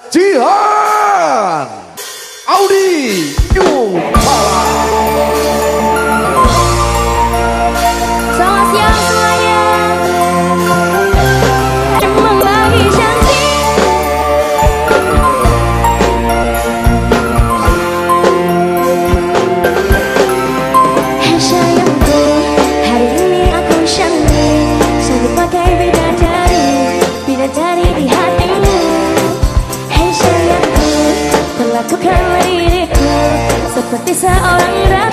Jihan Audi! seperti seorang ratu.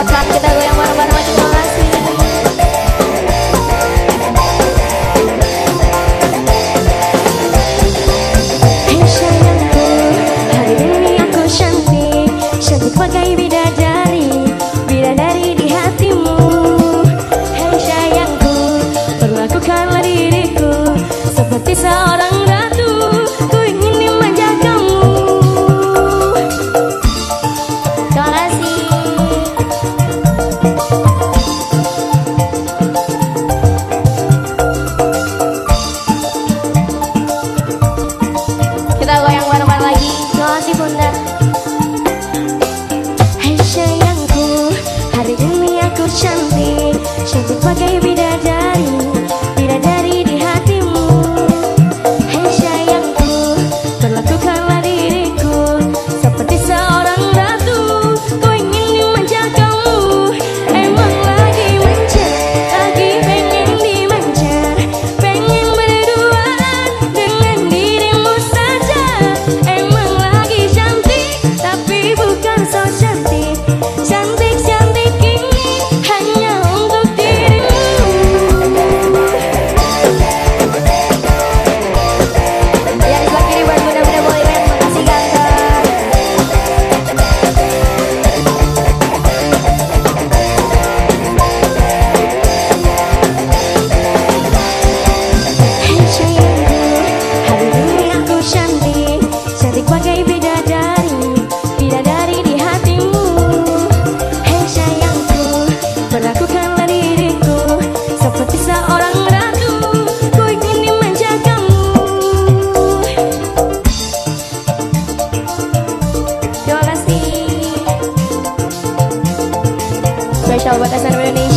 more time to sahabat SRB Indonesia